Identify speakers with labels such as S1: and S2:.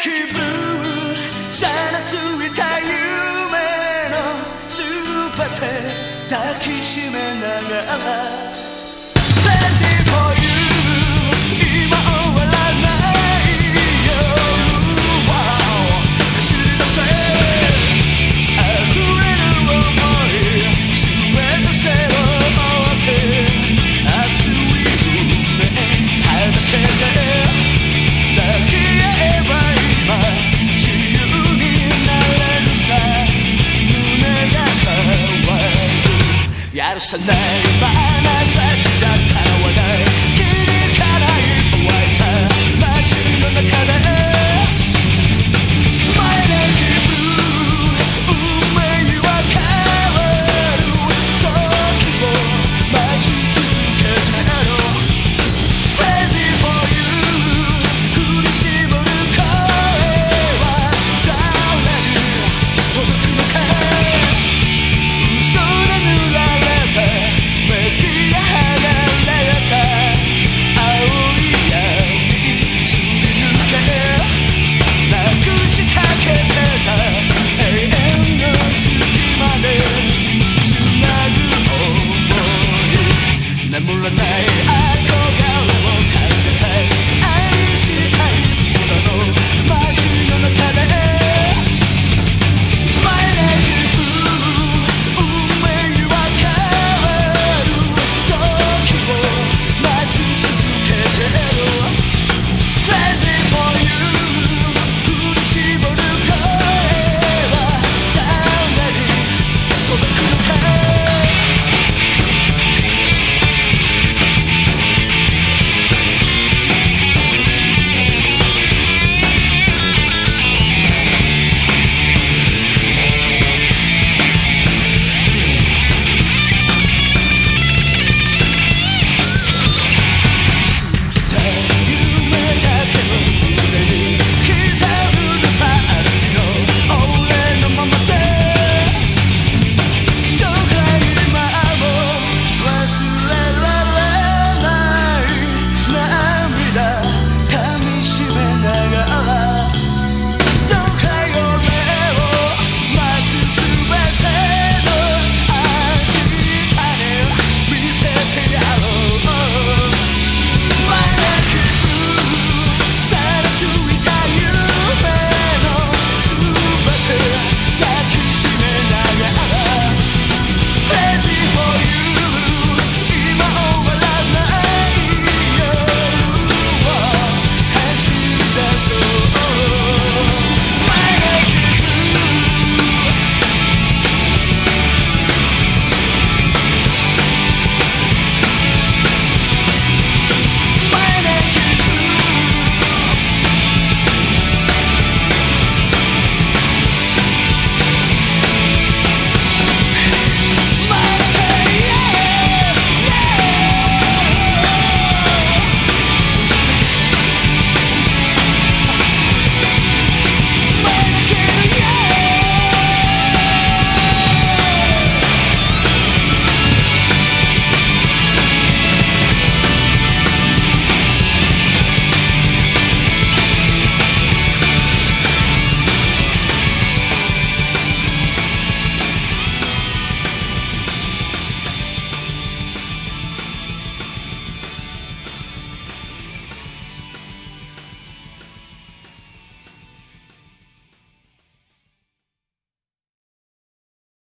S1: 気分。さらついた夢の全て抱きしめながら。ارسلنا ما نسى الشتى ونام lemonade.